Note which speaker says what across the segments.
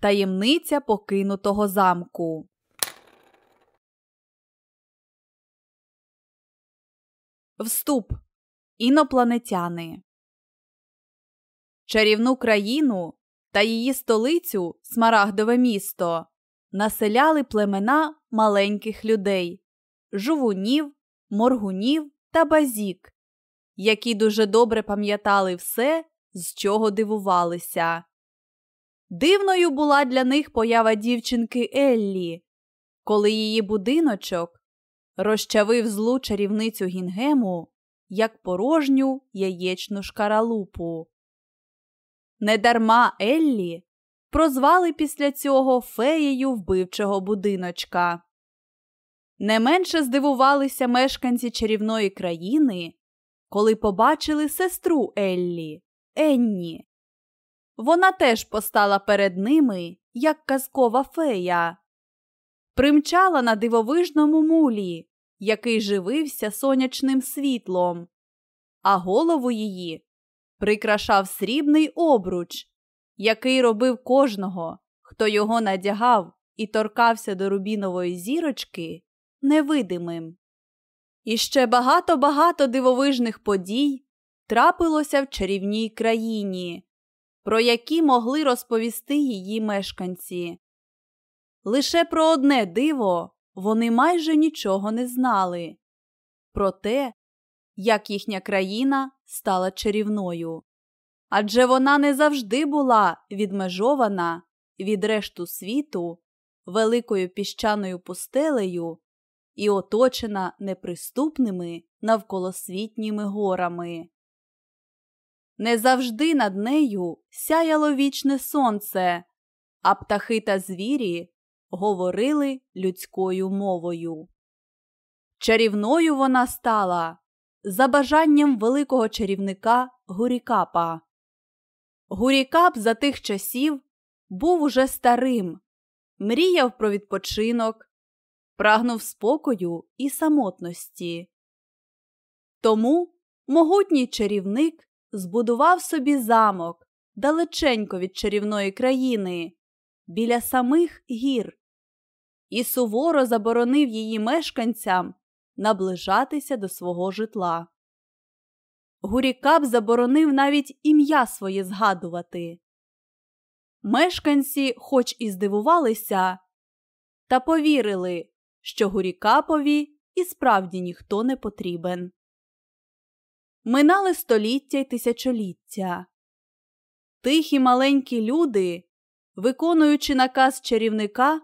Speaker 1: Таємниця покинутого замку. Вступ Інопланетяни Чарівну країну та її столицю Смарагдове місто населяли племена маленьких людей жувунів, моргунів та базік, які дуже добре пам'ятали все, з чого дивувалися. Дивною була для них поява дівчинки Еллі, коли її будиночок розчавив злу чарівницю Гінгему як порожню яєчну шкаралупу. Недарма Еллі прозвали після цього феєю вбивчого будиночка. Не менше здивувалися мешканці чарівної країни, коли побачили сестру Еллі Енні. Вона теж постала перед ними, як казкова фея, примчала на дивовижному мулі, який живився сонячним світлом, а голову її прикрашав срібний обруч, який робив кожного, хто його надягав і торкався до рубінової зірочки, невидимим. І ще багато-багато дивовижних подій трапилося в чарівній країні, про які могли розповісти її мешканці. Лише про одне диво вони майже нічого не знали про те, як їхня країна стала чарівною. Адже вона не завжди була відмежована від решту світу великою піщаною пустелею і оточена неприступними навколосвітніми горами. Не завжди над нею сяяло вічне сонце, а птахи та звірі говорили людською мовою. Чарівною вона стала за бажанням великого чарівника Гурікапа. Гурікап за тих часів був уже старим, мріяв про відпочинок, прагнув спокою і самотності. Тому могутній чарівник збудував собі замок далеченько від чарівної країни, біля самих гір, і суворо заборонив її мешканцям наближатися до свого житла. Гурікап заборонив навіть ім'я своє згадувати. Мешканці, хоч і здивувалися, та повірили, що Гурікапові і справді ніхто не потрібен. Минали століття й тисячоліття. Тихі маленькі люди, виконуючи наказ чарівника,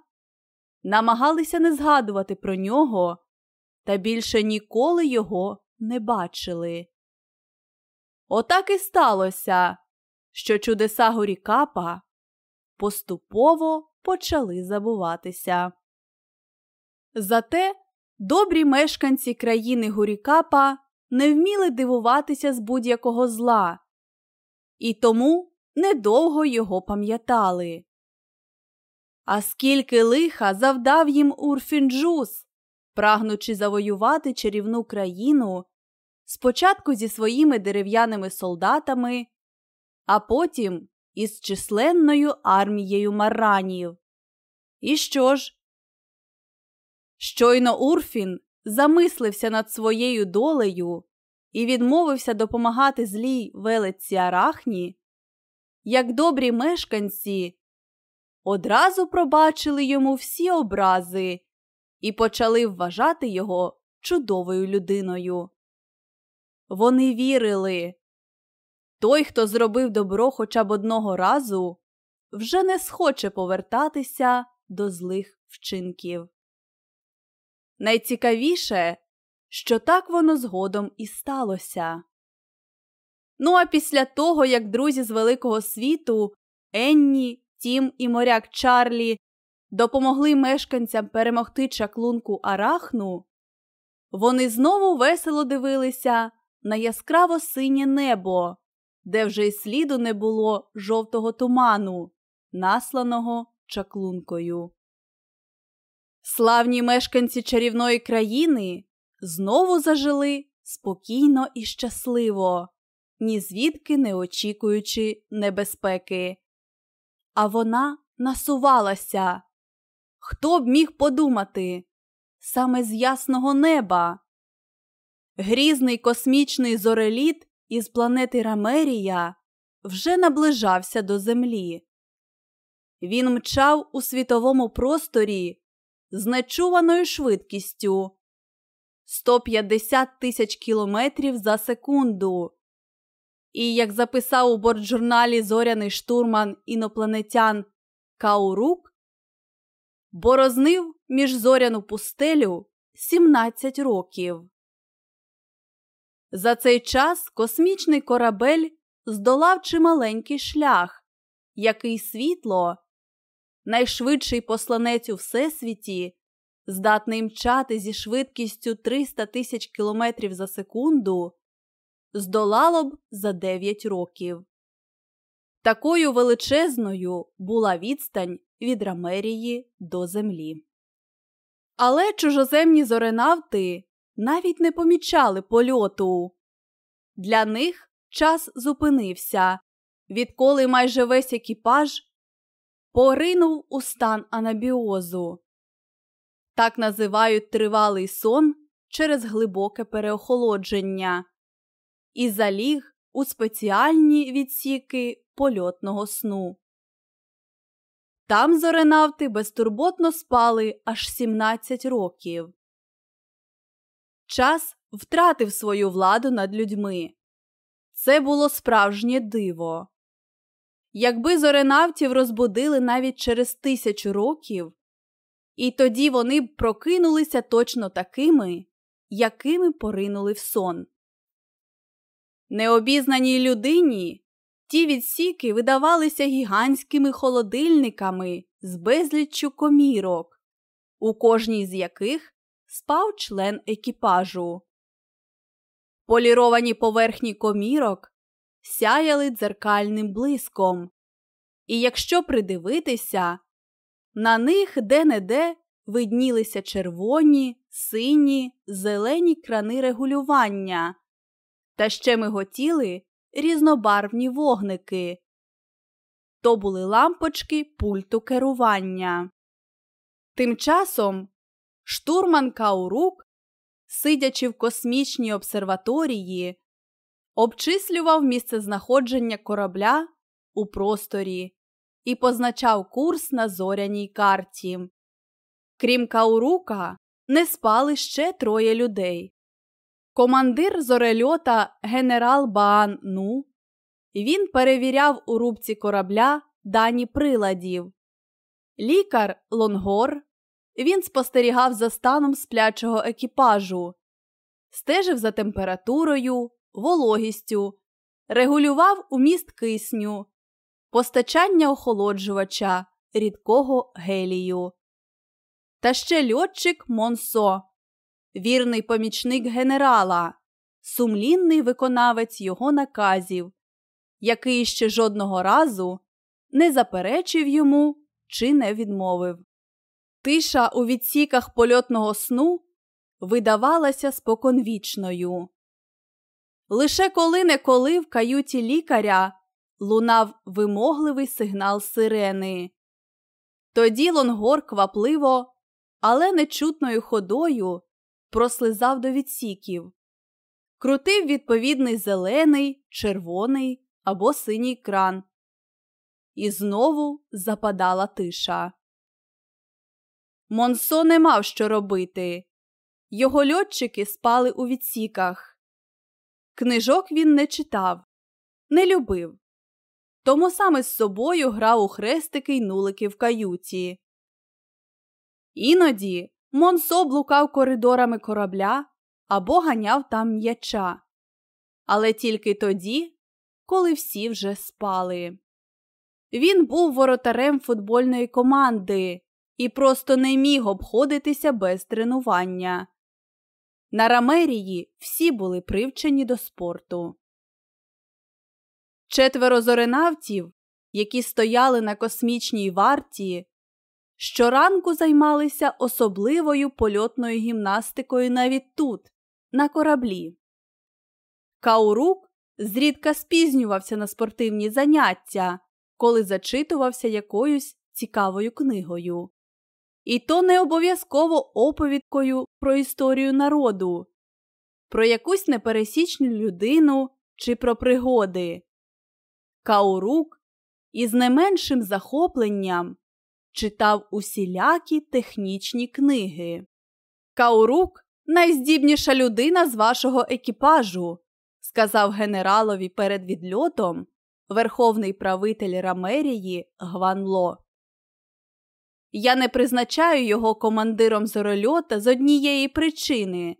Speaker 1: намагалися не згадувати про нього та більше ніколи його не бачили. Отак і сталося, що чудеса Горікапа поступово почали забуватися. Зате добрі мешканці країни Гурікапа не вміли дивуватися з будь-якого зла, і тому недовго його пам'ятали. А скільки лиха завдав їм Урфінджус, прагнучи завоювати чарівну країну спочатку зі своїми дерев'яними солдатами, а потім із численною армією маранів. І що ж? Щойно Урфін замислився над своєю долею і відмовився допомагати злій велиці Арахні, як добрі мешканці одразу пробачили йому всі образи і почали вважати його чудовою людиною. Вони вірили той, хто зробив добро хоча б одного разу, вже не схоче повертатися до злих вчинків. Найцікавіше, що так воно згодом і сталося. Ну а після того, як друзі з Великого світу Енні, Тім і моряк Чарлі допомогли мешканцям перемогти чаклунку Арахну, вони знову весело дивилися на яскраво синє небо, де вже й сліду не було жовтого туману, насланого чаклункою. Славні мешканці чарівної країни знову зажили спокійно і щасливо, ні звідки не очікуючи небезпеки. А вона насувалася. Хто б міг подумати? Саме з ясного неба. Грізний космічний зореліт із планети Рамерія вже наближався до Землі. Він мчав у світовому просторі з нечуваною швидкістю 150 тисяч кілометрів за секунду. І, як записав у бортжурналі зоряний штурман інопланетян Каурук, борознив міжзоряну пустелю 17 років. За цей час космічний корабель здолав чималенький шлях, який світло, найшвидший посланець у всесвіті, здатний мчати зі швидкістю 300 тисяч кілометрів за секунду, здолало б за 9 років. Такою величезною була відстань від Рамерії до Землі. Але чужоземні зоренавти навіть не помічали польоту. Для них час зупинився, відколи майже весь екіпаж поринув у стан анабіозу. Так називають тривалий сон через глибоке переохолодження, і заліг у спеціальні відсіки польотного сну. Там зоренавти безтурботно спали аж 17 років. Час втратив свою владу над людьми. Це було справжнє диво. Якби зоренавтів розбудили навіть через тисячу років, і тоді вони б прокинулися точно такими, якими поринули в сон. Необізнаній людині ті відсіки видавалися гігантськими холодильниками з безліччю комірок, у кожній з яких спав член екіпажу. Поліровані поверхні комірок сяяли дзеркальним блиском, і якщо придивитися, на них де-не-де виднілися червоні, сині, зелені крани регулювання, та ще миготіли різнобарвні вогники. То були лампочки пульту керування. Тим часом штурман Каурук, сидячи в космічній обсерваторії, обчислював місцезнаходження корабля у просторі і позначав курс на зоряній карті. Крім Каурука, не спали ще троє людей. Командир зорельота генерал Баан Ну. Він перевіряв у рубці корабля дані приладів. Лікар Лонгор. Він спостерігав за станом сплячого екіпажу, стежив за температурою, вологістю, регулював уміст кисню, постачання охолоджувача, рідкого гелію. Та ще льотчик Монсо, вірний помічник генерала, сумлінний виконавець його наказів, який ще жодного разу не заперечив йому чи не відмовив. Тиша у відсіках польотного сну видавалася споконвічною. Лише коли неколи в каюті лікаря лунав вимогливий сигнал сирени. Тоді Лонгор квапливо, але нечутною ходою прослизав до відсіків, крутив відповідний зелений, червоний або синій кран. І знову западала тиша. Монсо не мав що робити. Його льотчики спали у відсіках. Книжок він не читав, не любив. Тому саме з собою грав у хрестики й нулики в каюті. Іноді Монсо блукав коридорами корабля або ганяв там м'яча. Але тільки тоді, коли всі вже спали. Він був воротарем футбольної команди і просто не міг обходитися без тренування. На Рамерії всі були привчені до спорту. Четверо зоренавтів, які стояли на космічній варті, щоранку займалися особливою польотною гімнастикою навіть тут, на кораблі. Каурук зрідка спізнювався на спортивні заняття, коли зачитувався якоюсь цікавою книгою. І то не обов'язково оповідкою про історію народу, про якусь непересічну людину чи про пригоди. Каурук із не меншим захопленням читав усілякі технічні книги. Каурук найздібніша людина з вашого екіпажу, сказав генералові перед відльотом верховний правитель Рамерії Гванло. Я не призначаю його командиром зорольота з однієї причини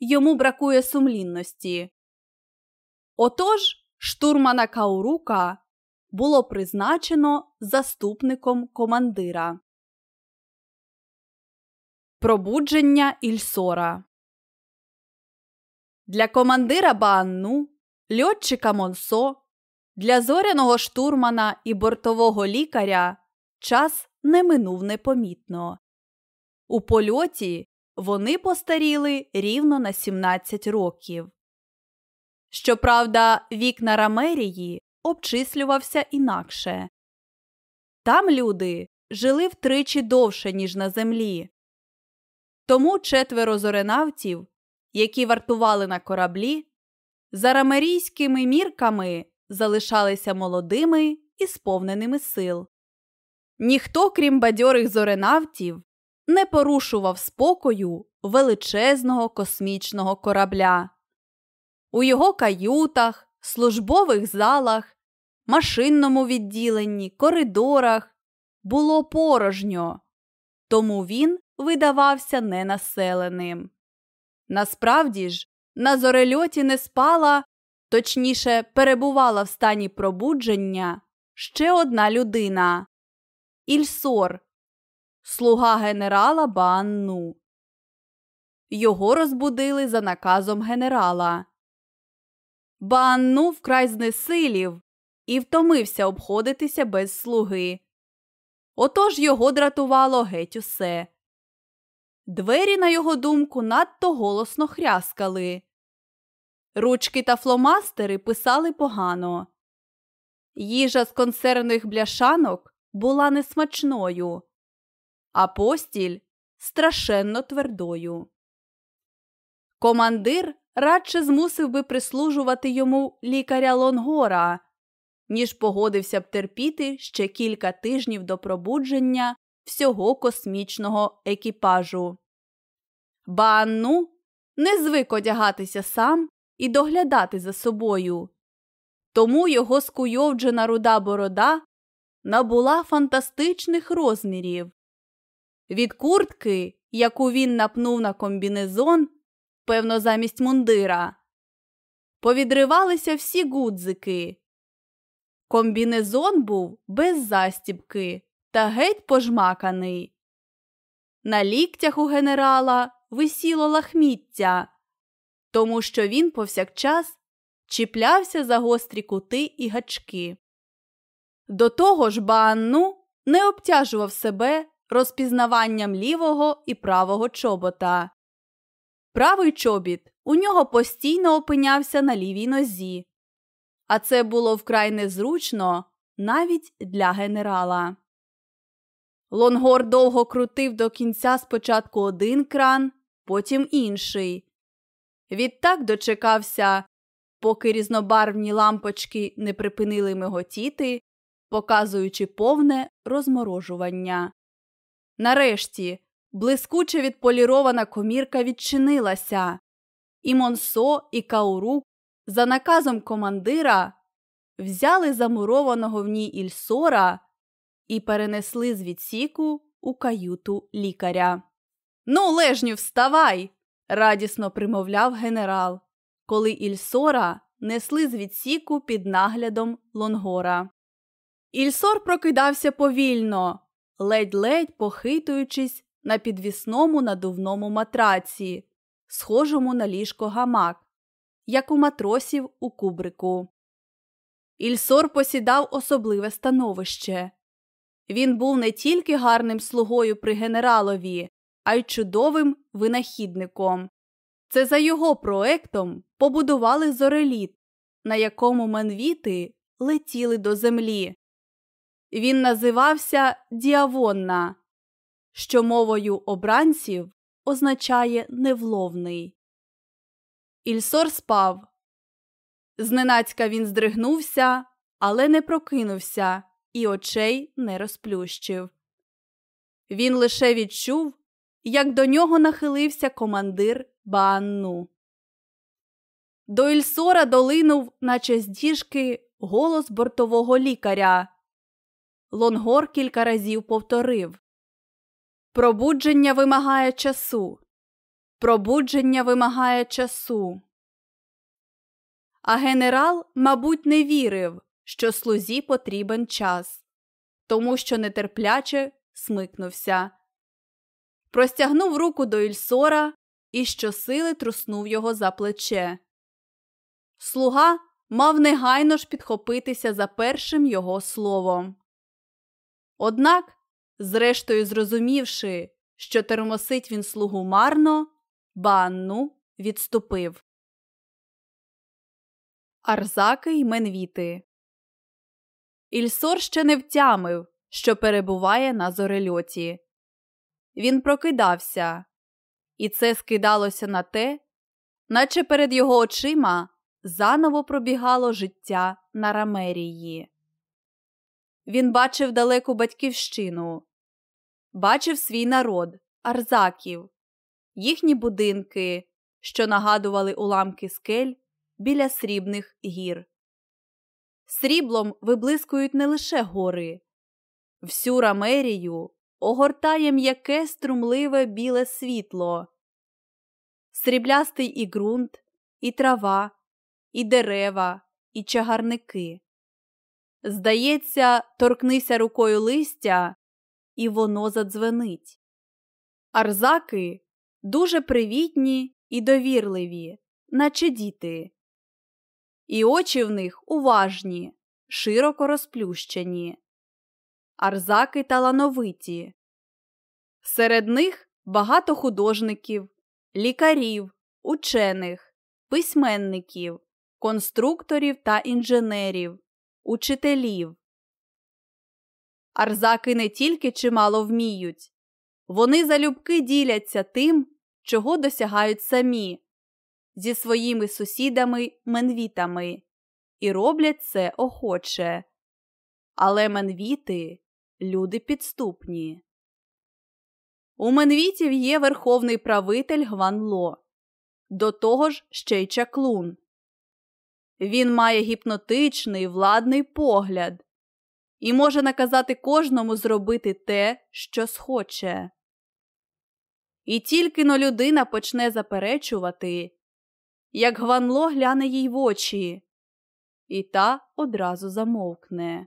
Speaker 1: йому бракує сумлінності. Отож, штурмана Каурука було призначено заступником командира. Пробудження Ільсора Для командира Баанну, льотчика Монсо, для зоряного штурмана і бортового лікаря час не минув непомітно. У польоті вони постаріли рівно на 17 років. Щоправда, вік на Рамерії обчислювався інакше. Там люди жили втричі довше, ніж на землі. Тому четверо зоренавтів, які вартували на кораблі, за рамерійськими мірками залишалися молодими і сповненими сил. Ніхто, крім бадьорих зоренавтів, не порушував спокою величезного космічного корабля. У його каютах, службових залах, машинному відділенні, коридорах було порожньо, тому він видавався ненаселеним. Насправді ж, на зорельоті не спала, точніше, перебувала в стані пробудження ще одна людина Ільсор, слуга генерала Банну. Його розбудили за наказом генерала. Банну вкрай знесилів і втомився обходитися без слуги. Отож його дратувало геть усе. Двері, на його думку, надто голосно хряскали. Ручки та фломастери писали погано. Їжа з консервних бляшанок була несмачною, а постіль страшенно твердою. Командир радше змусив би прислужувати йому лікаря Лонгора, ніж погодився б терпіти ще кілька тижнів до пробудження всього космічного екіпажу. Банну не звик одягатися сам і доглядати за собою, тому його скуйовджена руда борода набула фантастичних розмірів. Від куртки, яку він напнув на комбінезон, певно, замість мундира, повідривалися всі гудзики. Комбінезон був без застібки та геть пожмаканий. На ліктях у генерала висіло лахміття, тому що він повсякчас чіплявся за гострі кути і гачки. До того ж, Банну не обтяжував себе розпізнаванням лівого і правого чобота. Правий чобіт у нього постійно опинявся на лівій нозі, а це було вкрай незручно навіть для генерала. Лонгор довго крутив до кінця спочатку один кран, потім інший. Відтак дочекався, поки різнобарвні лампочки не припинили миготіти, показуючи повне розморожування. Нарешті блискуче відполірована комірка відчинилася, і Монсо і Каурук за наказом командира взяли замурованого в ній Ільсора і перенесли з відсіку у каюту лікаря. Ну, лежню, вставай! радісно примовляв генерал, коли Ільсора несли з відсіку під наглядом Лонгора. Ільсор прокидався повільно, ледь-ледь похитуючись на підвісному надувному матраці, схожому на ліжко гамак, як у матросів у кубрику. Ільсор посідав особливе становище. Він був не тільки гарним слугою при генералові, а й чудовим винахідником. Це за його проектом побудували зореліт, на якому менвіти летіли до землі. Він називався Діавонна, що мовою обранців означає невловний. Ільсор спав. Зненацька він здригнувся, але не прокинувся і очей не розплющив. Він лише відчув, як до нього нахилився командир Баанну. До Ільсора долинув, наче з діжки, голос бортового лікаря. Лонгор кілька разів повторив Пробудження вимагає часу. Пробудження вимагає часу. А генерал, мабуть, не вірив, що слузі потрібен час, тому що нетерпляче смикнувся. Простягнув руку до Ільсора і щосили труснув його за плече. Слуга мав негайно ж підхопитися за першим його словом. Однак, зрештою зрозумівши, що термосить він слугу марно, банну відступив. Арзаки й Менвіти Ільсор ще не втямив, що перебуває на зорельоті. Він прокидався, і це скидалося на те, наче перед його очима заново пробігало життя на Рамерії. Він бачив далеку батьківщину, бачив свій народ, арзаків, їхні будинки, що нагадували уламки скель біля срібних гір. Сріблом виблискують не лише гори, всю рамерію огортає м'яке струмливе біле світло, сріблястий і ґрунт, і трава, і дерева, і чагарники. Здається, торкнися рукою листя, і воно задзвенить. Арзаки дуже привітні і довірливі, наче діти. І очі в них уважні, широко розплющені. Арзаки талановиті. Серед них багато художників, лікарів, учених, письменників, конструкторів та інженерів, учителів. Арзаки не тільки чимало вміють, вони залюбки діляться тим, чого досягають самі, зі своїми сусідами менвітами, і роблять це охоче. Але менвіти люди підступні. У менвітів є верховний правитель Гванло, до того ж ще й чаклун. Він має гіпнотичний владний погляд і може наказати кожному зробити те, що схоче. І тільки но людина почне заперечувати, як Гванло гляне їй в очі, і та одразу замовкне.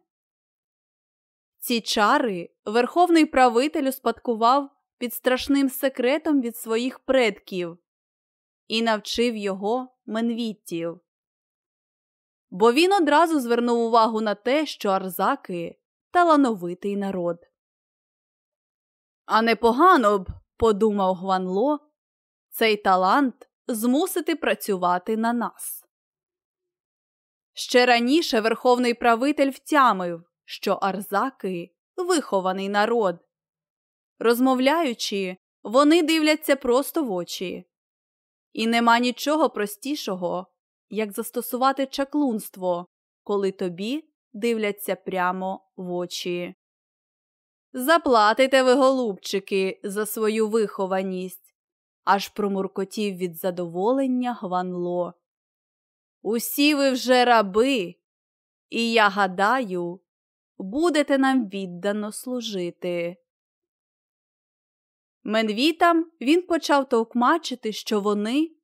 Speaker 1: Ці чари верховний правитель успадкував під страшним секретом від своїх предків і навчив його менвіттів. Бо він одразу звернув увагу на те, що арзаки талановитий народ. А непогано б, подумав Гванло, цей талант змусити працювати на нас. Ще раніше верховний правитель втямив, що арзаки вихований народ. Розмовляючи, вони дивляться просто в очі. І нема нічого простішого, як застосувати чаклунство, коли тобі дивляться прямо в очі. Заплатите ви, голубчики, за свою вихованість, аж промуркотів від задоволення Гванло. Усі ви вже раби, і я гадаю, будете нам віддано служити. Менвітам він почав товкмачити, що вони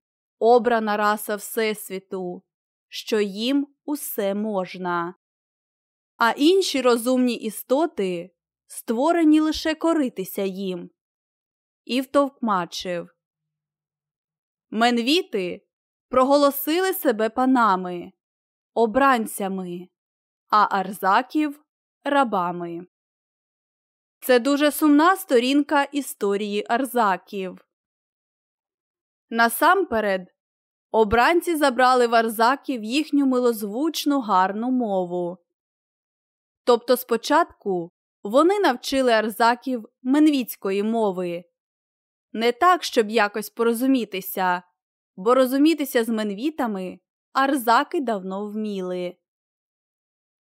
Speaker 1: обрана раса Всесвіту, що їм усе можна. А інші розумні істоти створені лише коритися їм. І втовкмачив. Менвіти проголосили себе панами, обранцями, а арзаків рабами. Це дуже сумна сторінка історії арзаків. Насамперед, обранці забрали в арзаків їхню милозвучну гарну мову. Тобто спочатку вони навчили арзаків менвіцької мови. Не так, щоб якось порозумітися, бо розумітися з менвітами арзаки давно вміли.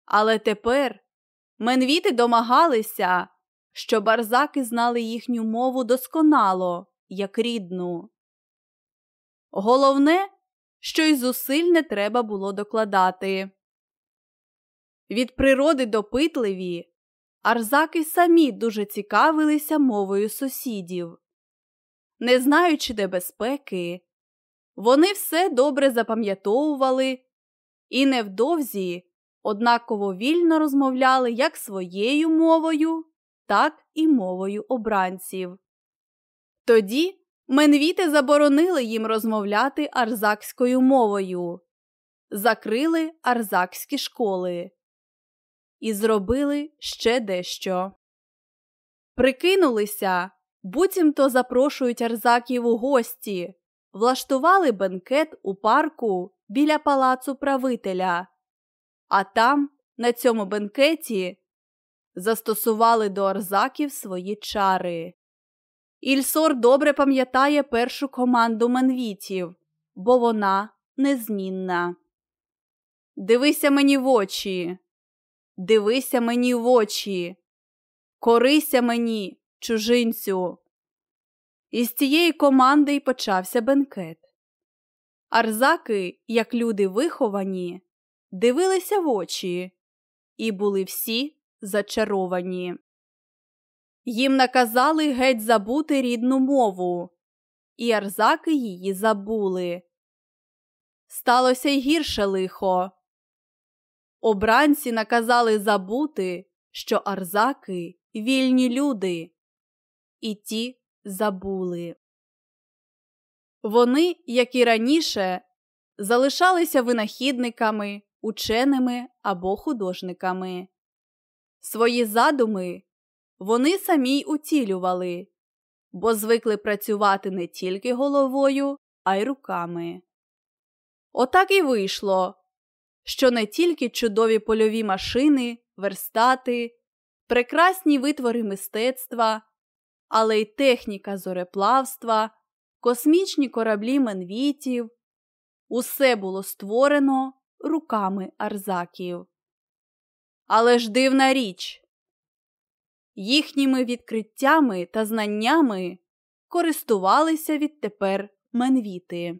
Speaker 1: Але тепер менвіти домагалися, щоб арзаки знали їхню мову досконало, як рідну. Головне, що й зусиль не треба було докладати. Від природи допитливі, арзаки самі дуже цікавилися мовою сусідів. Не знаючи небезпеки, вони все добре запам'ятовували і невдовзі однаково вільно розмовляли як своєю мовою, так і мовою обранців. Тоді менвіти заборонили їм розмовляти арзакською мовою, закрили арзакські школи. І зробили ще дещо. Прикинулися, буцімто запрошують арзаків у гості, влаштували бенкет у парку біля палацу правителя, а там, на цьому бенкеті, застосували до арзаків свої чари. Ільсор добре пам'ятає першу команду менвітів, бо вона незмінна. Дивися мені в очі, дивися мені в очі, корися мені, чужинцю. Із цієї команди й почався бенкет. Арзаки, як люди виховані, дивилися в очі і були всі зачаровані. Їм наказали геть забути рідну мову, і арзаки її забули. Сталося й гірше лихо. Обранці наказали забути, що арзаки вільні люди, і ті забули. Вони, як і раніше, залишалися винахідниками, ученими або художниками. Свої задуми вони самі й утілювали, бо звикли працювати не тільки головою, а й руками. Отак і вийшло, що не тільки чудові польові машини, верстати, прекрасні витвори мистецтва, але й техніка зореплавства, космічні кораблі менвітів усе було створено руками арзаків. Але ж дивна річ їхніми відкриттями та знаннями користувалися відтепер менвіти.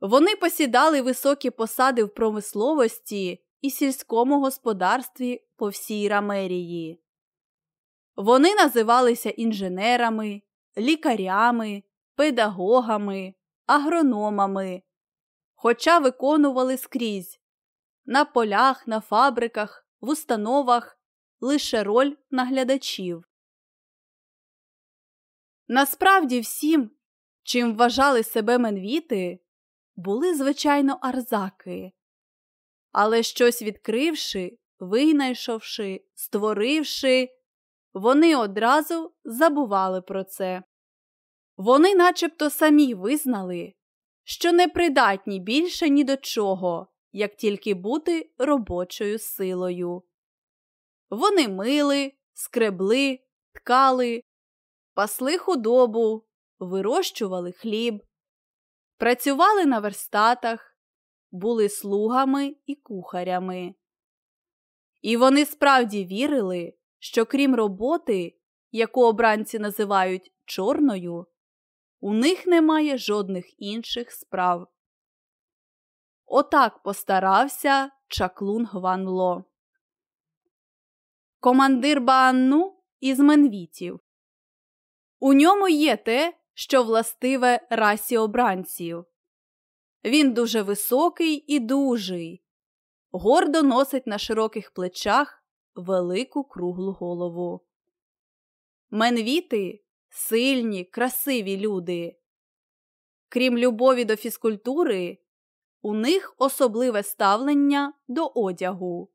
Speaker 1: Вони посідали високі посади в промисловості і сільському господарстві по всій Рамерії. Вони називалися інженерами, лікарями, педагогами, агрономами, хоча виконували скрізь на полях, на фабриках, в установах лише роль наглядачів. Насправді всім, чим вважали себе менвіти, були, звичайно, арзаки, але щось відкривши, винайшовши, створивши, вони одразу забували про це. Вони начебто самі визнали, що не придатні більше ні до чого, як тільки бути робочою силою. Вони мили, скребли, ткали, пасли худобу, вирощували хліб, працювали на верстатах, були слугами і кухарями. І вони справді вірили, що крім роботи, яку обранці називають чорною, у них немає жодних інших справ. Отак постарався чаклун Гванло. Командир Баанну із менвітів. У ньому є те, що властиве расі обранців. Він дуже високий і дужий, гордо носить на широких плечах велику круглу голову. Менвіти сильні, красиві люди. Крім любові до фізкультури, у них особливе ставлення до одягу.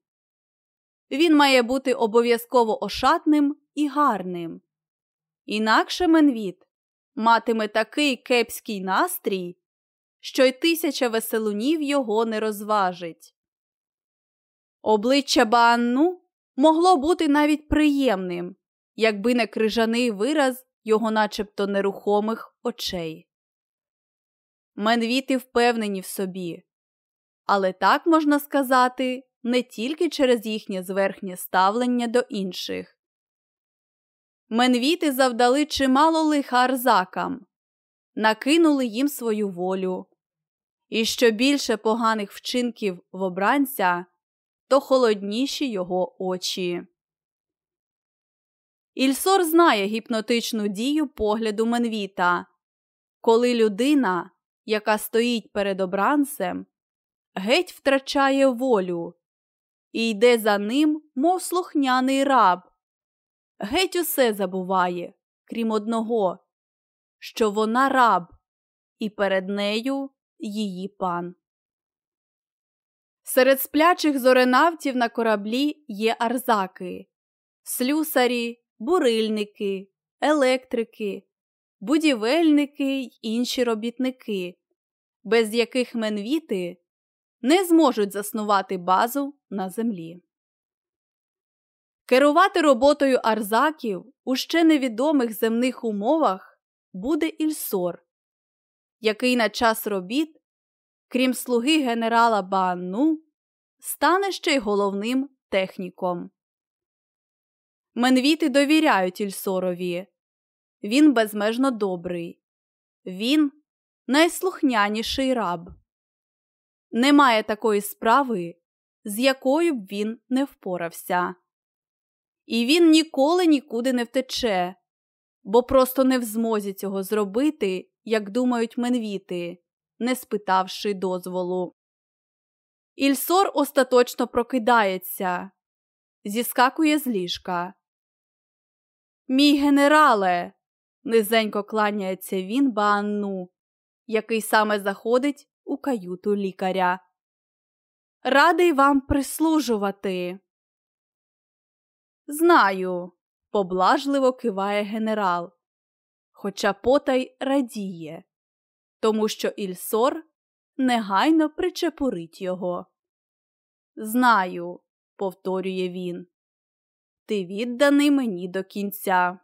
Speaker 1: Він має бути обов'язково ошатним і гарним. Інакше Менвіт матиме такий кепський настрій, що й тисяча веселунів його не розважить. Обличчя Баанну могло бути навіть приємним, якби не крижаний вираз його начебто нерухомих очей. Менвіти впевнені в собі, але так можна сказати не тільки через їхнє зверхнє ставлення до інших. Менвіти завдали чимало лиха арзакам, накинули їм свою волю. І що більше поганих вчинків в обранця, то холодніші його очі. Ільсор знає гіпнотичну дію погляду Менвіта, коли людина, яка стоїть перед обранцем, геть втрачає волю і йде за ним, мов слухняний раб. Геть усе забуває, крім одного, що вона раб, і перед нею її пан. Серед сплячих зоренавтів на кораблі є арзаки, слюсарі, бурильники, електрики, будівельники й інші робітники, без яких менвіти не зможуть заснувати базу на землі. Керувати роботою арзаків у ще невідомих земних умовах буде Ільсор, який на час робіт, крім слуги генерала Баанну, стане ще й головним техніком. Менвіти довіряють Ільсорові. Він безмежно добрий. Він найслухняніший раб. Немає такої справи, з якою б він не впорався. І він ніколи нікуди не втече, бо просто не в змозі цього зробити, як думають менвіти, не спитавши дозволу. Ільсор остаточно прокидається, зіскакує з ліжка. Мій генерале. низенько кланяється він Баанну, який саме заходить у каюту лікаря. Радий вам прислужувати. Знаю, поблажливо киває генерал, хоча потай радіє, тому що Ільсор негайно причепурить його. Знаю, повторює він, ти відданий мені до кінця.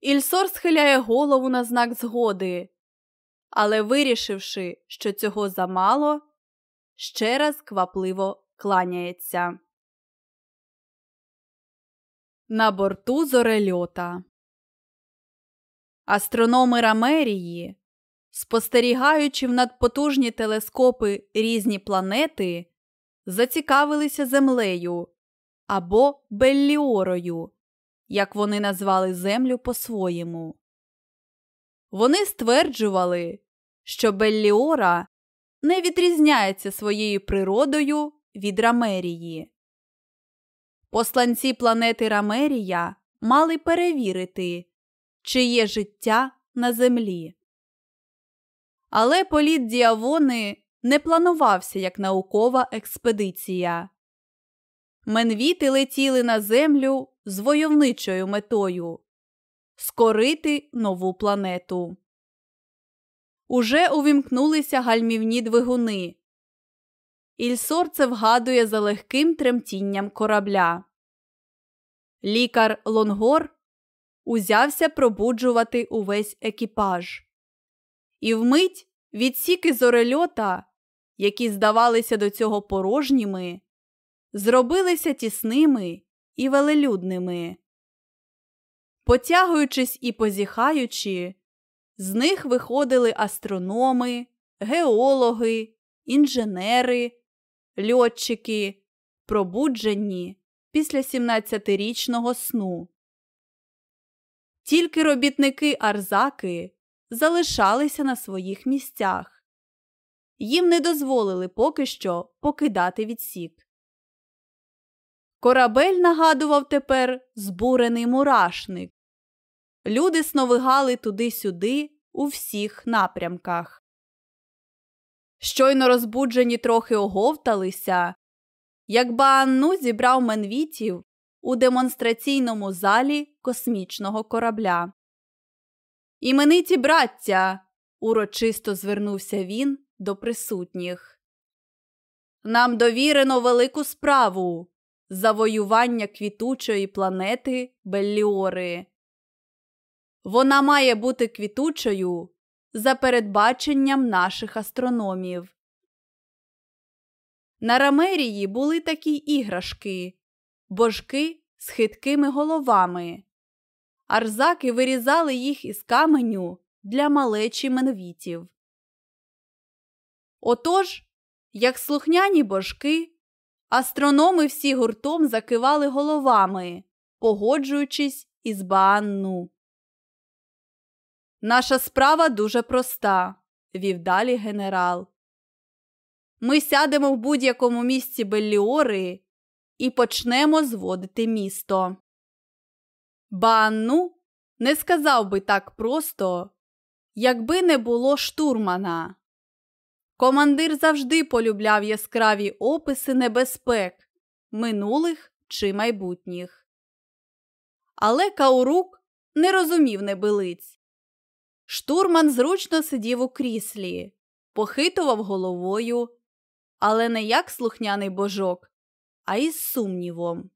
Speaker 1: Ільсор схиляє голову на знак згоди, але, вирішивши, що цього замало, ще раз квапливо кланяється. На борту зорельота Астрономи Рамерії, спостерігаючи в надпотужні телескопи різні планети, зацікавилися землею або Белліорою, як вони назвали Землю по-своєму. Вони стверджували, що Белліора не відрізняється своєю природою від Рамерії. Посланці планети Рамерія мали перевірити, чи є життя на землі. Але політ Діавони не планувався як наукова експедиція. Менвіти летіли на землю з войовничою метою скорити нову планету. Уже увімкнулися гальмівні двигуни. Ільсор це вгадує за легким тремтінням корабля. Лікар Лонгор узявся пробуджувати увесь екіпаж. І вмить відсіки зорельота, які здавалися до цього порожніми, зробилися тісними і велелюдними. Потягуючись і позіхаючи, з них виходили астрономи, геологи, інженери, льотчики, пробуджені після 17-річного сну. Тільки робітники Арзаки залишалися на своїх місцях. Їм не дозволили поки що покидати відсік. Корабель нагадував тепер збурений мурашник. Люди сновигали туди-сюди у всіх напрямках. Щойно розбуджені трохи оговталися, як Баанну зібрав менвітів у демонстраційному залі космічного корабля. Імениті браття. урочисто звернувся він до присутніх. нам довірено велику справу завоювання квітучої планети Белліори. Вона має бути квітучою за передбаченням наших астрономів. На Рамерії були такі іграшки, божки з хиткими головами. Арзаки вирізали їх із каменю для малечі менвітів. Отож, як слухняні божки, астрономи всі гуртом закивали головами, погоджуючись із Баанну. Наша справа дуже проста, вів далі генерал. Ми сядемо в будь-якому місці Белліори і почнемо зводити місто. Банну не сказав би так просто, якби не було штурмана. Командир завжди полюбляв яскраві описи небезпек, минулих чи майбутніх. Але Каурук не розумів небилиць. Штурман зручно сидів у кріслі, похитував головою, але не як слухняний божок, а із сумнівом.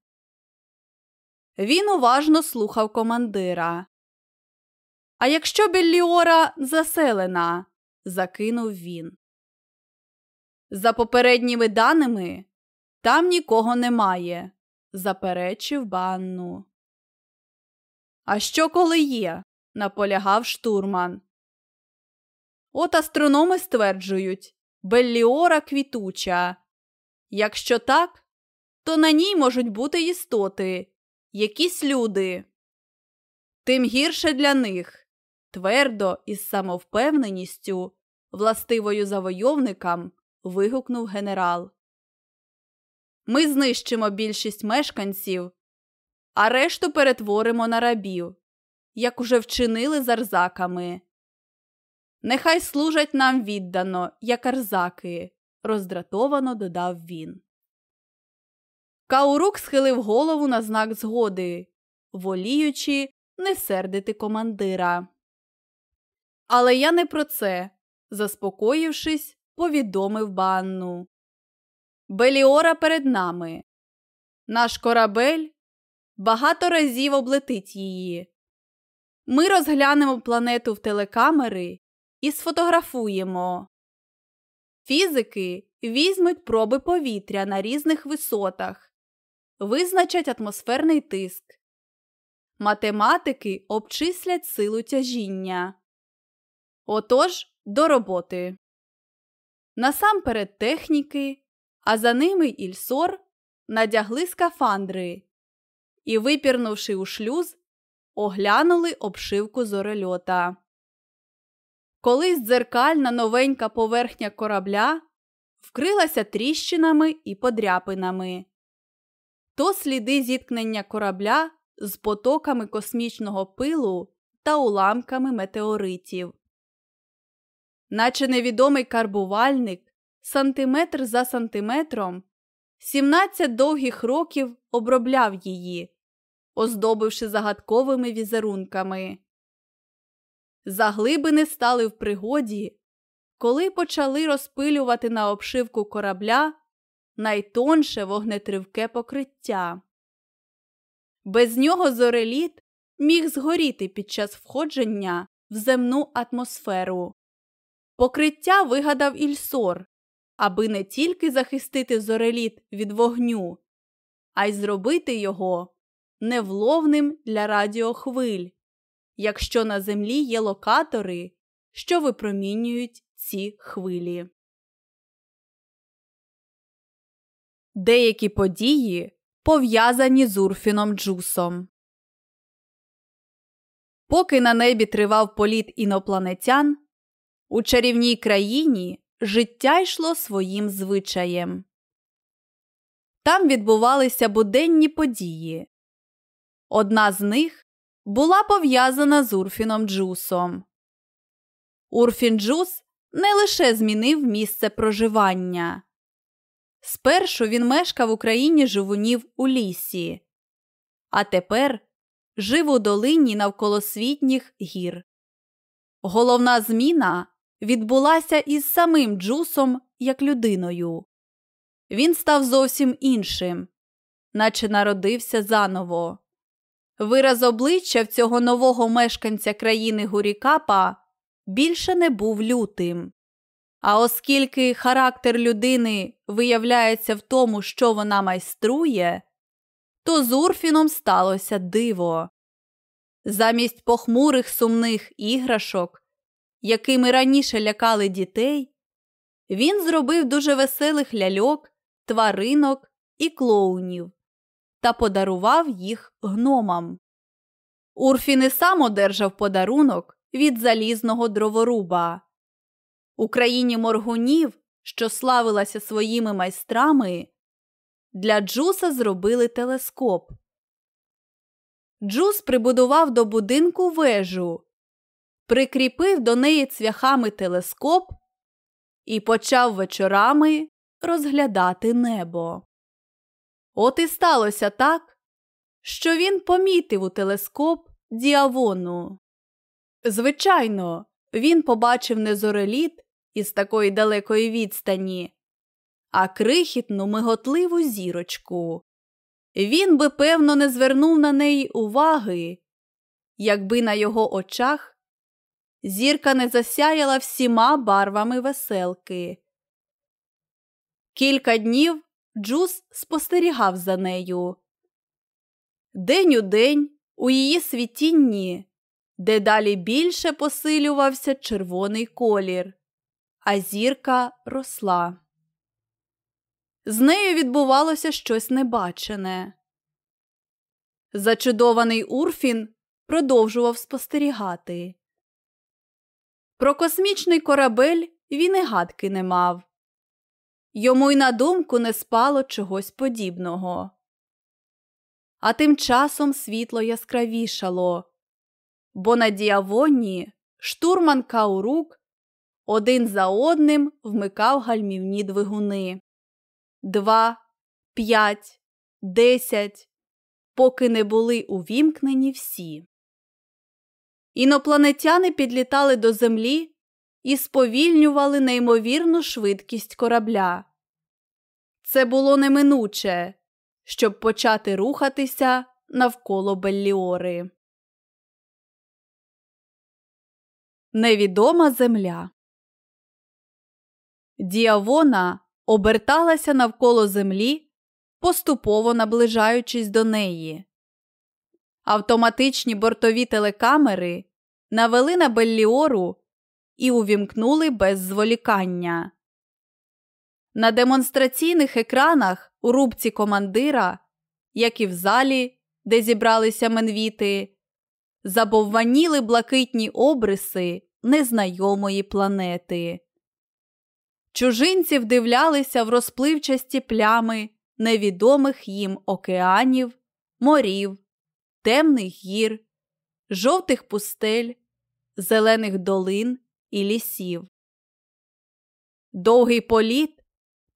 Speaker 1: Він уважно слухав командира. А якщо Белліора заселена, закинув він. За попередніми даними, там нікого немає, заперечив банну. А що коли є? Наполягав штурман. От астрономи стверджують Белліора квітуча. Якщо так, то на ній можуть бути істоти, якісь люди. Тим гірше для них твердо із самовпевненістю, властивою завойовникам, вигукнув генерал. Ми знищимо більшість мешканців, а решту перетворимо на рабів, як уже вчинили з арзаками. Нехай служать нам віддано, як арзаки, роздратовано додав він. Каурук схилив голову на знак згоди, воліючи не сердити командира. Але я не про це, заспокоївшись, повідомив банну. Беліора перед нами. Наш корабель багато разів облетить її. Ми розглянемо планету в телекамери і сфотографуємо. Фізики візьмуть проби повітря на різних висотах, визначать атмосферний тиск. Математики обчислять силу тяжіння. Отож, до роботи. Насамперед техніки, а за ними Ільсор надягли скафандри і, випірнувши у шлюз, оглянули обшивку зорельота. Колись дзеркальна новенька поверхня корабля вкрилася тріщинами і подряпинами. То сліди зіткнення корабля з потоками космічного пилу та уламками метеоритів. Наче невідомий карбувальник сантиметр за сантиметром 17 довгих років обробляв її, оздобивши загадковими візерунками. Заглибини стали в пригоді, коли почали розпилювати на обшивку корабля найтонше вогнетривке покриття. Без нього зореліт міг згоріти під час входження в земну атмосферу. Покриття вигадав Ільсор, аби не тільки захистити зореліт від вогню, а й зробити його невловним для радіохвиль, якщо на землі є локатори, що випромінюють ці хвилі. Деякі події пов'язані з Урфіном Джусом. Поки на небі тривав політ інопланетян, у чарівній країні життя йшло своїм звичаєм. Там відбувалися буденні події. Одна з них була пов'язана з Урфіном Джусом. Урфін Джус не лише змінив місце проживання. Спершу він мешкав у країні живунів у лісі, а тепер жив у долині навколосвітніх гір. Головна зміна відбулася із самим Джусом як людиною. він став зовсім іншим, наче народився заново. Вираз обличчя в цього нового мешканця країни Гурікапа більше не був лютим. А оскільки характер людини виявляється в тому, що вона майструє, то з Урфіном сталося диво. Замість похмурих сумних іграшок, якими раніше лякали дітей, він зробив дуже веселих ляльок, тваринок і клоунів та подарував їх гномам. Урфін і сам одержав подарунок від залізного дроворуба. У країні моргунів, що славилася своїми майстрами, для Джуса зробили телескоп. Джус прибудував до будинку вежу, прикріпив до неї цвяхами телескоп і почав вечорами розглядати небо. От і сталося так, що він помітив у телескоп діавону. Звичайно, він побачив не зореліт із такої далекої відстані, а крихітну миготливу зірочку. Він би, певно, не звернув на неї уваги, якби на його очах зірка не засяяла всіма барвами веселки. Кілька днів Джус спостерігав за нею. День у день у її світінні дедалі більше посилювався червоний колір, а зірка росла. З нею відбувалося щось небачене. Зачудований Урфін продовжував спостерігати. Про космічний корабель він і гадки не мав. Йому й на думку не спало чогось подібного. А тим часом світло яскравішало, бо на діавоні штурман Каурук один за одним вмикав гальмівні двигуни. Два, п'ять, десять, поки не були увімкнені всі. Інопланетяни підлітали до землі і сповільнювали неймовірну швидкість корабля. Це було неминуче, щоб почати рухатися навколо Белліори. Невідома земля. Діавона оберталася навколо землі, поступово наближаючись до неї. Автоматичні бортові телекамери навели на Белліору і увімкнули без зволікання. На демонстраційних екранах у рубці командира, як і в залі, де зібралися менвіти, забовваніли блакитні обриси незнайомої планети. Чужинці вдивлялися в розпливчасті плями невідомих їм океанів, морів, темних гір, жовтих пустель, зелених долин і лісів. Довгий політ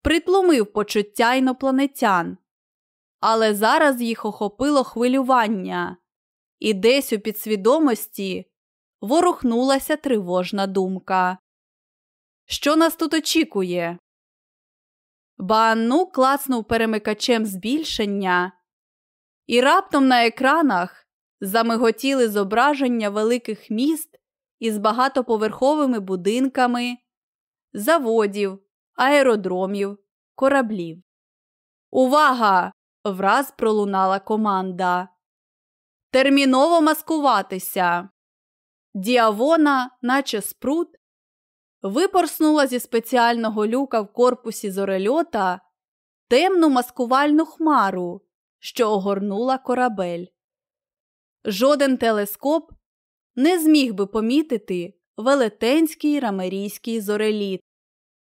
Speaker 1: притлумив почуття інопланетян, але зараз їх охопило хвилювання, і десь у підсвідомості ворухнулася тривожна думка. Що нас тут очікує? Баану клацнув перемикачем збільшення, і раптом на екранах замиготіли зображення великих міст із багатоповерховими будинками, заводів, аеродромів, кораблів. Увага! враз пролунала команда. Терміново маскуватися. Діавона, наче спрут, випорснула зі спеціального люка в корпусі зорельота темну маскувальну хмару, що огорнула корабель. Жоден телескоп не зміг би помітити велетенський рамерійський зореліт.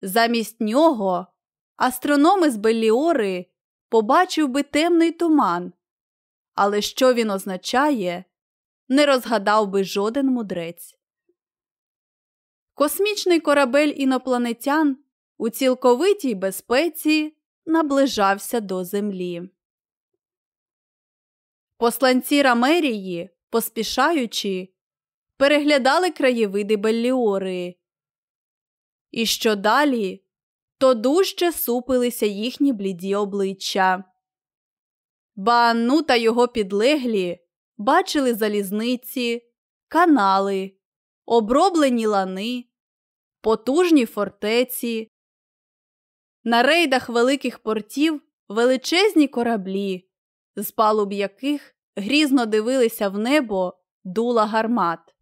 Speaker 1: Замість нього астроном із Белліори побачив би темний туман, але що він означає, не розгадав би жоден мудрець. Космічний корабель інопланетян у цілковитій безпеці наближався до Землі. Посланці Рамерії, поспішаючи, переглядали краєвиди Белліори. І що далі, то дужче супилися їхні бліді обличчя. Баанну та його підлеглі бачили залізниці, канали, оброблені лани, потужні фортеці. На рейдах великих портів величезні кораблі, з палуб яких грізно дивилися в небо дула гармат.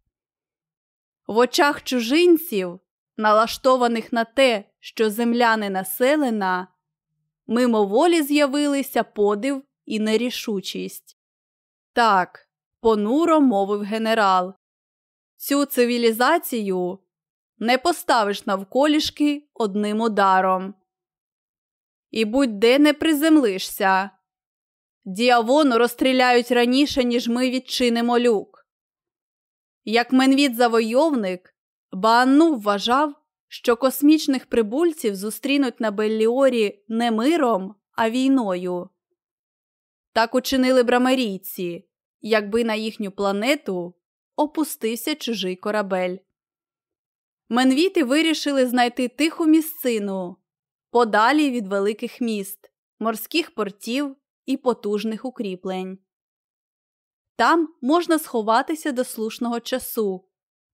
Speaker 1: В очах чужинців, налаштованих на те, що земля не населена, мимоволі з'явилися подив і нерішучість. Так, понуро мовив генерал. Цю цивілізацію не поставиш навколішки одним ударом. І будь-де не приземлишся. Діавону розстріляють раніше, ніж ми відчинимо люк. Як менвід завойовник, Баанну вважав, що космічних прибульців зустрінуть на Белліорі не миром, а війною. Так учинили брамарійці, якби на їхню планету опустився чужий корабель. Менвіти вирішили знайти тиху місцину подалі від великих міст, морських портів і потужних укріплень. Там можна сховатися до слушного часу,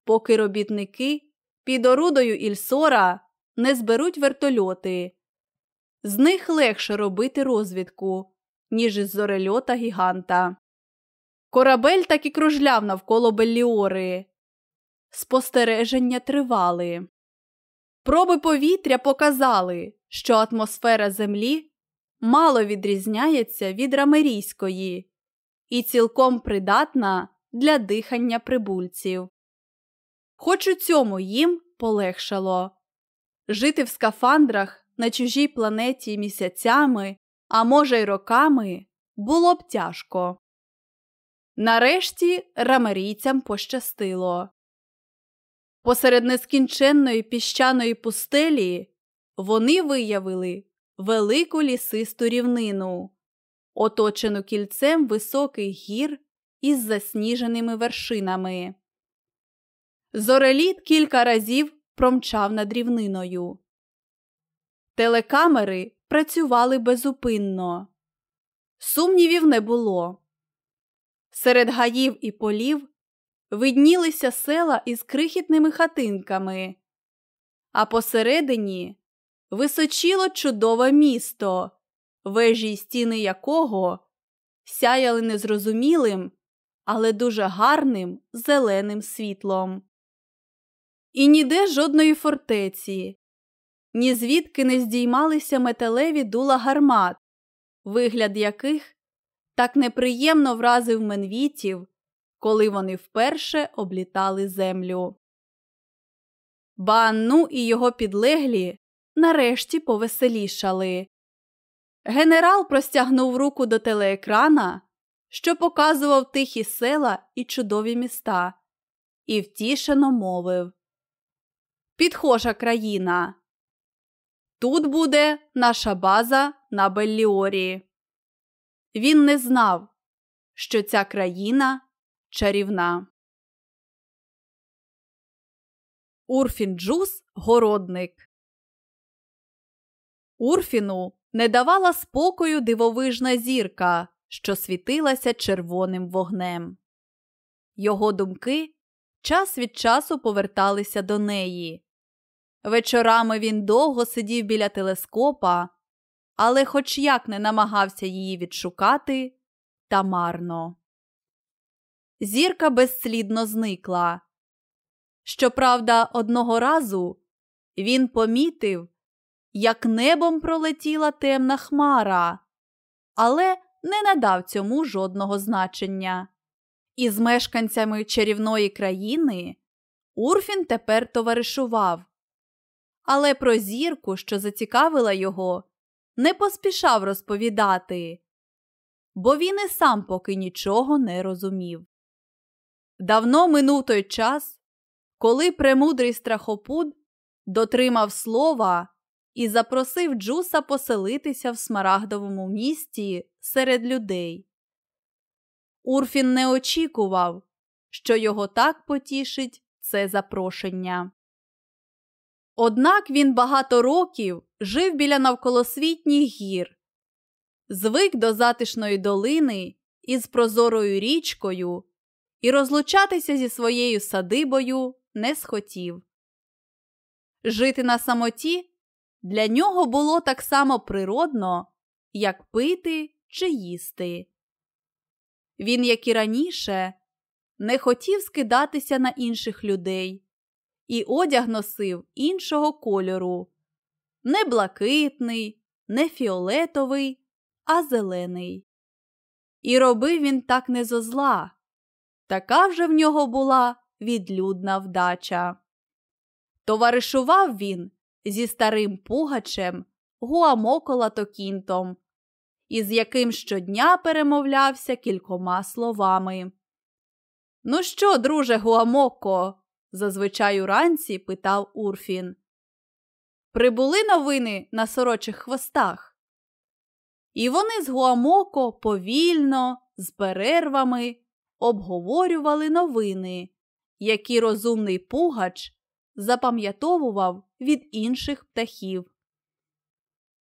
Speaker 1: поки робітники під орудою Ільсора не зберуть вертольоти. З них легше робити розвідку, ніж із зорельота гіганта. Корабель так і кружляв навколо Белліори. Спостереження тривали. Проби повітря показали, що атмосфера Землі мало відрізняється від рамерійської і цілком придатна для дихання прибульців. Хоч у цьому їм полегшало жити в скафандрах на чужій планеті місяцями, а може й роками, було б тяжко. Нарешті рамарійцям пощастило. Посеред нескінченної піщаної пустелі вони виявили велику лісисту рівнину, оточену кільцем високих гір із засніженими вершинами. Зореліт кілька разів промчав над рівниною. Телекамери працювали безупинно. Сумнівів не було. Серед гаїв і полів виднілися села із крихітними хатинками, а посередині височило чудове місто, вежі й стіни якого сяяли незрозумілим, але дуже гарним зеленим світлом. І ніде жодної фортеці, ні звідки не здіймалися металеві дула гармат, вигляд яких так неприємно вразив менвітів, коли вони вперше облітали землю. Банну і його підлеглі нарешті повеселішали. Генерал простягнув руку до телеекрана, що показував тихі села і чудові міста, і втішено мовив Підхожа країна. Тут буде наша база на Белліорі. Він не знав, що ця країна чарівна. Урфін Джус городник. Урфіну не давала спокою дивовижна зірка, що світилася червоним вогнем. Його думки час від часу поверталися до неї. Вечорами він довго сидів біля телескопа, але хоч як не намагався її відшукати, та марно. Зірка безслідно зникла. Щоправда, одного разу він помітив, як небом пролетіла темна хмара, але не надав цьому жодного значення. Із мешканцями чарівної країни Урфін тепер товаришував. Але про зірку, що зацікавила його, не поспішав розповідати, бо він і сам поки нічого не розумів. Давно минув той час, коли премудрий страхопуд дотримав слова і запросив Джуса поселитися в смарагдовому місті серед людей. Урфін не очікував, що його так потішить це запрошення. Однак він багато років жив біля навколосвітніх гір, звик до затишної долини із прозорою річкою і розлучатися зі своєю садибою не схотів. Жити на самоті для нього було так само природно, як пити чи їсти. Він, як і раніше, не хотів скидатися на інших людей і одяг носив іншого кольору не блакитний, не фіолетовий, а зелений. І робив він так не зо зла. Така вже в нього була відлюдна вдача. Товаришував він зі старим пугачем Гуамоко Токінтом, із яким щодня перемовлявся кількома словами. Ну що, друже Гуамоко? Зазвичай уранці питав Урфін. Прибули новини на сорочих хвостах. І вони з Гуамоко повільно, з перервами обговорювали новини, які розумний пугач запам'ятовував від інших птахів.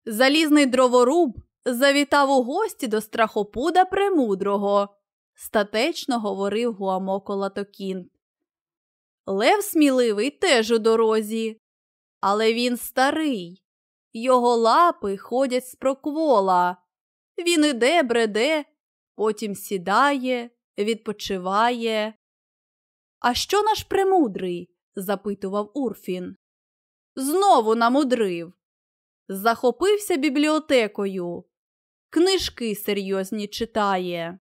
Speaker 1: Залізний дроворуб завітав у гості до страхопуда премудрого, статечно говорив Гуамоко Латокін. Лев сміливий теж у дорозі, але він старий. Його лапи ходять з проквола. Він іде, бреде, потім сідає, відпочиває. А що наш премудрий? запитував Урфін. Знову намудрив. Захопився бібліотекою. Книжки серйозні читає.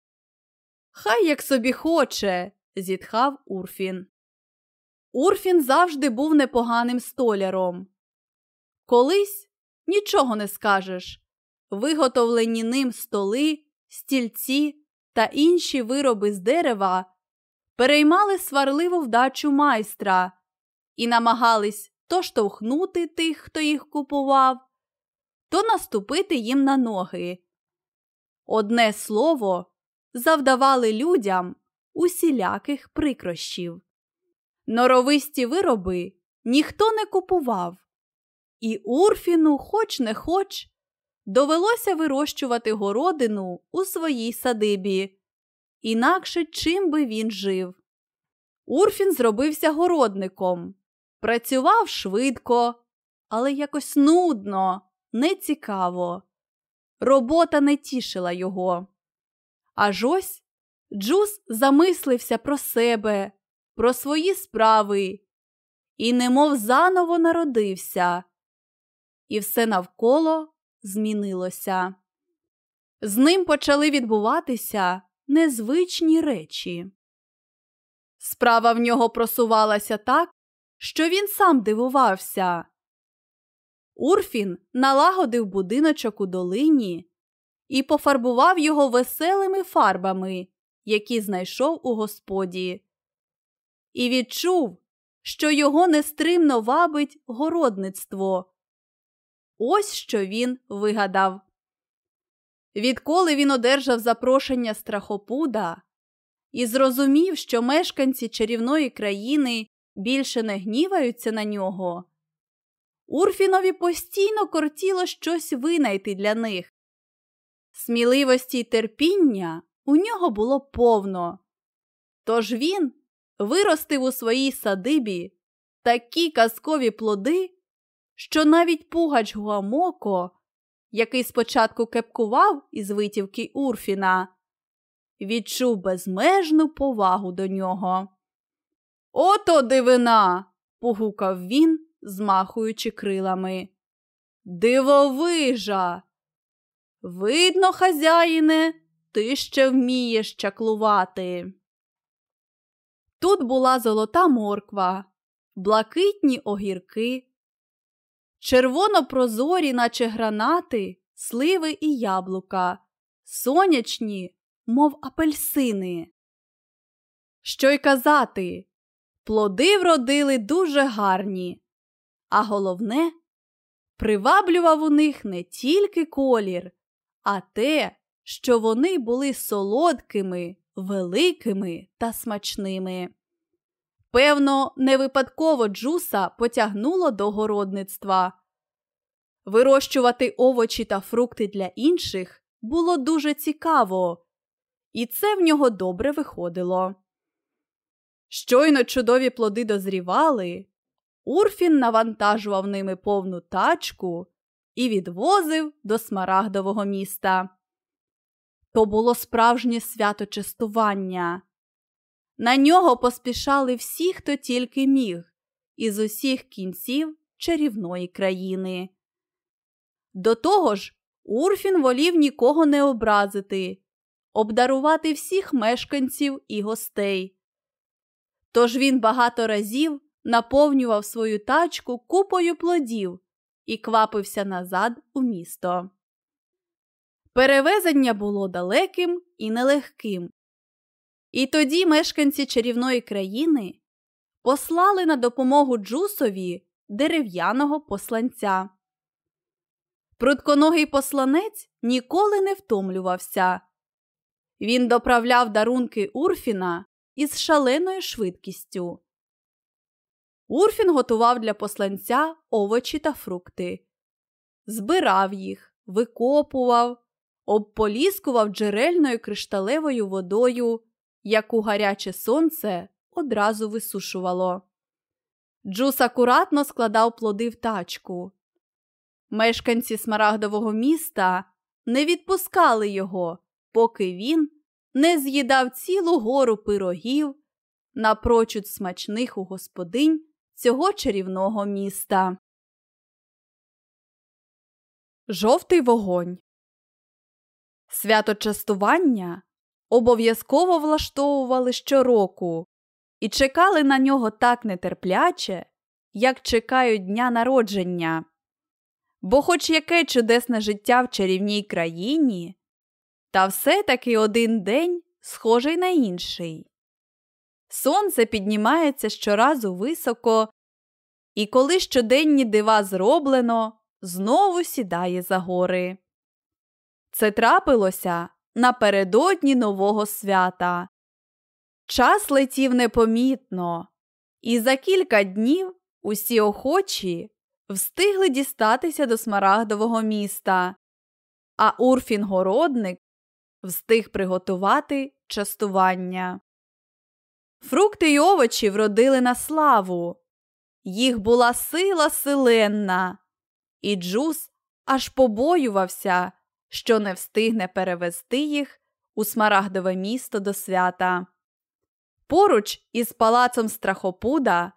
Speaker 1: Хай як собі хоче, зітхав Урфін. Урфін завжди був непоганим столяром. Колись нічого не скажеш. Виготовлені ним столи, стільці та інші вироби з дерева переймали сварливу вдачу майстра і намагались то штовхнути тих, хто їх купував, то наступити їм на ноги. Одне слово, завдавали людям усіляких прикрощів. Норовисті вироби ніхто не купував, і Урфіну, хоч не хоч, довелося вирощувати городину у своїй садибі, інакше чим би він жив. Урфін зробився городником, працював швидко, але якось нудно, нецікаво. Робота не тішила його. Аж ось Джус замислився про себе, про свої справи і немов заново народився, і все навколо змінилося. З ним почали відбуватися незвичні речі. Справа в нього просувалася так, що він сам дивувався. Урфін налагодив будиночок у долині і пофарбував його веселими фарбами, які знайшов у господі, і відчув, що його нестримно вабить городництво. Ось що він вигадав. Відколи він одержав запрошення страхопуда і зрозумів, що мешканці чарівної країни більше не гніваються на нього, Урфінові постійно кортіло щось винайти для них. Сміливості й терпіння у нього було повно. Тож він виростив у своїй садибі такі казкові плоди, що навіть пугач Гуамоко, який спочатку кепкував із витівки Урфіна, відчув безмежну повагу до нього. Ото дивина! погукав він, змахуючи крилами. Дивовижа! Видно, хазяїне, ти ще вмієш чаклувати. Тут була золота морква, блакитні огірки, червоно прозорі, наче гранати, сливи і яблука, сонячні, мов апельсини. Що й казати, плоди вродили дуже гарні, а головне, приваблював у них не тільки колір, а те, що вони були солодкими, великими та смачними. Певно, не випадково Джуса потягнуло до городництва. Вирощувати овочі та фрукти для інших було дуже цікаво, і це в нього добре виходило. Щойно чудові плоди дозрівали, Урфін навантажував ними повну тачку і відвозив до смарагдового міста. То було справжнє свято частування. На нього поспішали всі, хто тільки міг, із усіх кінців чарівної країни. До того ж, Урфін волів нікого не образити, обдарувати всіх мешканців і гостей. Тож він багато разів наповнював свою тачку купою плодів і квапився назад у місто. Перевезення було далеким і нелегким. І тоді мешканці чарівної країни послали на допомогу Джусові дерев'яного посланця. Прутконогий посланець ніколи не втомлювався. Він доправляв дарунки Урфіна із шаленою швидкістю. Урфін готував для посланця овочі та фрукти, збирав їх, викопував, обполіскував джерельною кришталевою водою, яку гаряче сонце одразу висушувало. Джус акуратно складав плоди в тачку. Мешканці смарагдового міста не відпускали його, поки він не з'їдав цілу гору пирогів напрочуд смачних у господинь цього чарівного міста. Жовтий вогонь. Свято частування обов'язково влаштовували щороку і чекали на нього так нетерпляче, як чекають дня народження. Бо, хоч яке чудесне життя в чарівній країні, та все-таки один день схожий на інший. Сонце піднімається щоразу високо, і коли щоденні дива зроблено, знову сідає за гори. Це трапилося напередодні нового свята. Час летів непомітно, і за кілька днів усі охочі встигли дістатися до смарагдового міста, а Урфін Городник встиг приготувати частування. Фрукти й овочі вродили на славу. Їх була сила силенна, і Джус аж побоювався, що не встигне перевести їх у смарагдове місто до свята. Поруч із палацом страхопуда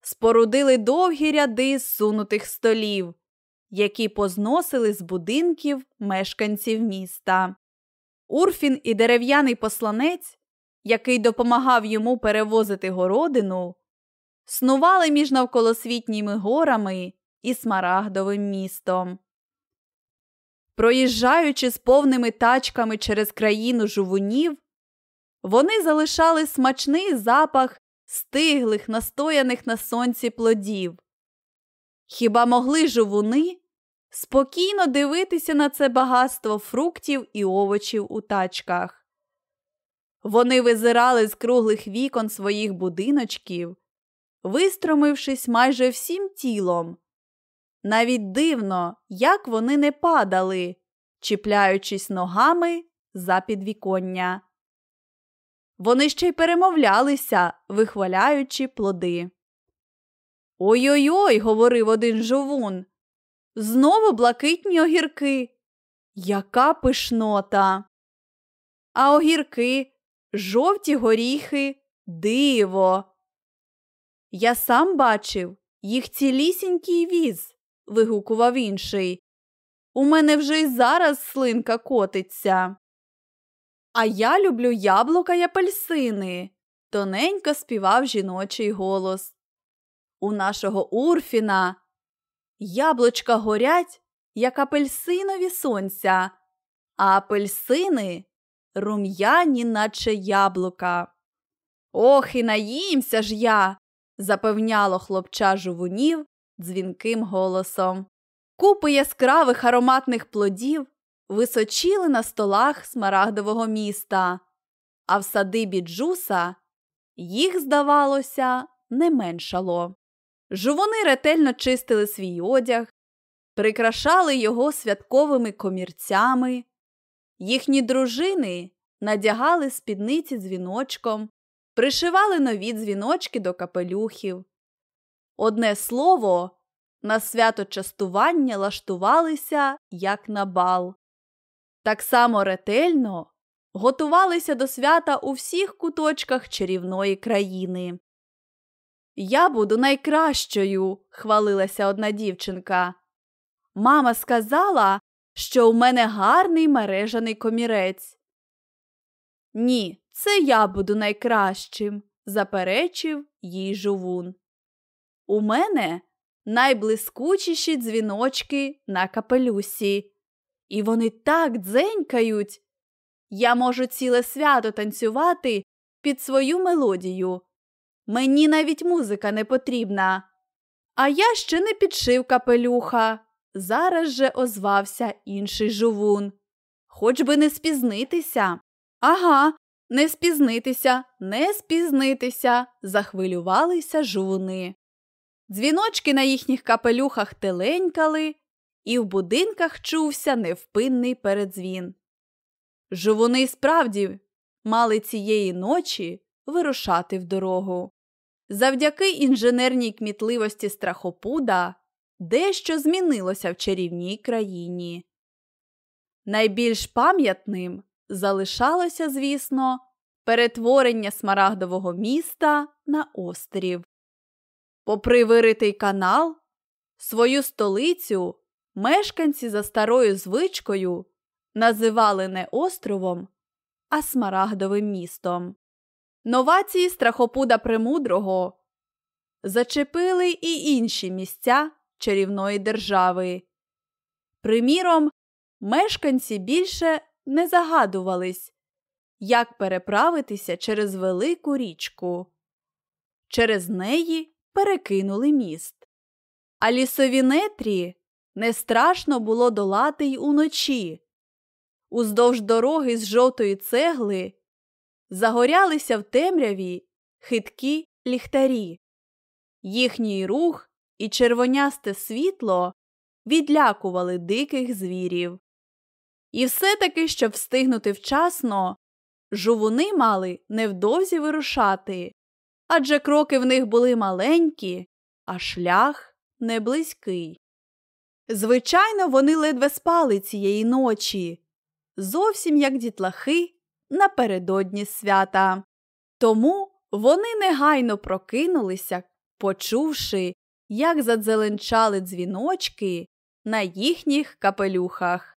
Speaker 1: спорудили довгі ряди зсунутих столів, які позносили з будинків мешканців міста. Урфін і дерев'яний посланець, який допомагав йому перевозити городину, снували між навколосвітніми горами і смарагдовим містом. Проїжджаючи з повними тачками через країну жувунів, вони залишали смачний запах стиглих, настояних на сонці плодів. Хіба могли жувуни спокійно дивитися на це багатство фруктів і овочів у тачках? Вони визирали з круглих вікон своїх будиночків, вистромившись майже всім тілом. Навіть дивно, як вони не падали, чіпляючись ногами за підвіконня. Вони ще й перемовлялися, вихваляючи плоди. Ой-ой, ой говорив один жовун. Знову блакитні огірки. Яка пишнота. А огірки, жовті горіхи, диво. Я сам бачив їх цілісінький віз, вигукував інший. У мене вже й зараз слинка котиться. А я люблю яблука й апельсини, тоненько співав жіночий голос. У нашого Урфіна яблучка горять, як апельсинові сонця, а апельсини рум'яні, наче яблука. Ох, і наїмся ж я, запевняло хлопча жувунів дзвінким голосом. Купи яскравих ароматних плодів височіли на столах смарагдового міста, а в садибі Джуса їх, здавалося, не меншало. Жувони ретельно чистили свій одяг, прикрашали його святковими комірцями, їхні дружини надягали спідниці дзвіночком, пришивали нові дзвіночки до капелюхів. Одне слово, на свято частування лаштувалися, як на бал. Так само ретельно готувалися до свята у всіх куточках чарівної країни. Я буду найкращою, хвалилася одна дівчинка. Мама сказала, що у мене гарний мережаний комірець. Ні, це я буду найкращим, заперечив їй жувун. У мене найблискучіші дзвіночки на капелюсі, і вони так дзенькають. Я можу ціле свято танцювати під свою мелодію. Мені навіть музика не потрібна. А я ще не підшив капелюха. Зараз же озвався інший жувун. Хоч би не спізнитися. Ага, не спізнитися, не спізнитися, захвилювалися жувуни. Дзвіночки на їхніх капелюхах теленькали, і в будинках чувся невпинний передзвін. Жувуни справді мали цієї ночі вирушати в дорогу. Завдяки інженерній кмітливості страхопуда дещо змінилося в чарівній країні. Найбільш пам'ятним залишалося, звісно, перетворення смарагдового міста на острів. Попри виритий канал, свою столицю мешканці за старою звичкою називали не островом, а Смарагдовим містом. Новації страхопуда Премудрого зачепили і інші місця чарівної держави. Приміром, мешканці більше не загадувались, як переправитися через велику річку. Через неї перекинули міст. А лісові нетрі не страшно було долати й уночі. Уздовж дороги з жовтої цегли загорялися в темряві хиткі ліхтарі. Їхній рух і червонясте світло відлякували диких звірів. І все-таки, щоб встигнути вчасно, жувуни мали невдовзі вирушати, адже кроки в них були маленькі, а шлях неблизький. Звичайно, вони ледве спали цієї ночі, зовсім як дітлахи напередодні свята. Тому вони негайно прокинулися, почувши, як задзеленчали дзвіночки на їхніх капелюхах.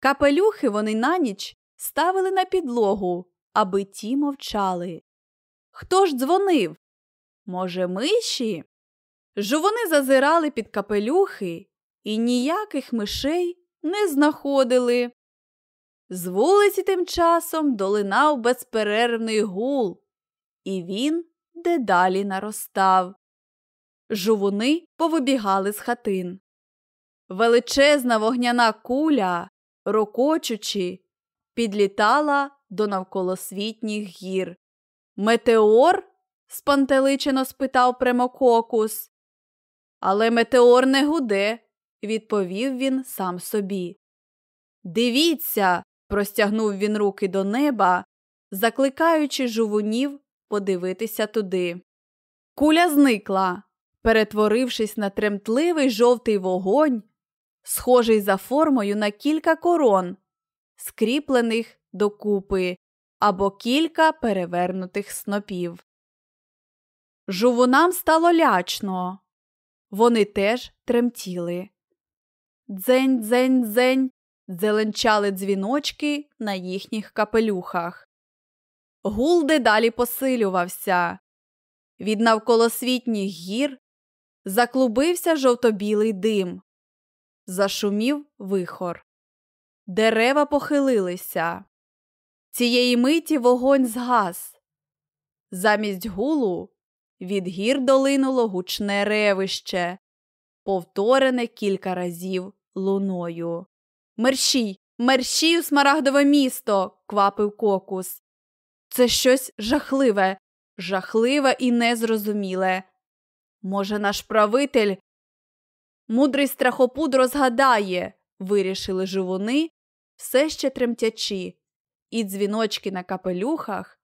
Speaker 1: Капелюхи вони на ніч ставили на підлогу, аби ті мовчали. Хто ж дзвонив? Може, миші? Жувони зазирали під капелюхи і ніяких мишей не знаходили. З вулиці тим часом долинав безперервний гул, і він дедалі наростав. Жувуни повибігали з хатин. Величезна вогняна куля, рокочучи, підлітала до навколосвітніх гір. Метеор? спантеличено спитав Премококус. Але метеор не гуде, відповів він сам собі. Дивіться, простягнув він руки до неба, закликаючи жувунів подивитися туди. Куля зникла, перетворившись на тремтливий жовтий вогонь, схожий за формою на кілька корон, скріплених докупи або кілька перевернутих снопів. Жувунам стало лячно. Вони теж тремтіли. Дзень, дзень, дзень зеленчали дзвіночки на їхніх капелюхах. Гул дедалі посилювався. Від навколосвітніх гір заклубився жовто-білий дим. Зашумів вихор. Дерева похилилися. Цієї миті вогонь згас. Замість гулу від гір долинуло гучне ревище, повторене кілька разів луною. Мерщій, мерщій у смарагдове місто, квапив кокус. Це щось жахливе, жахливе і незрозуміле. Може, наш правитель мудрий страхопуд розгадає, вирішили живуни, все ще тремтячи, і дзвіночки на капелюхах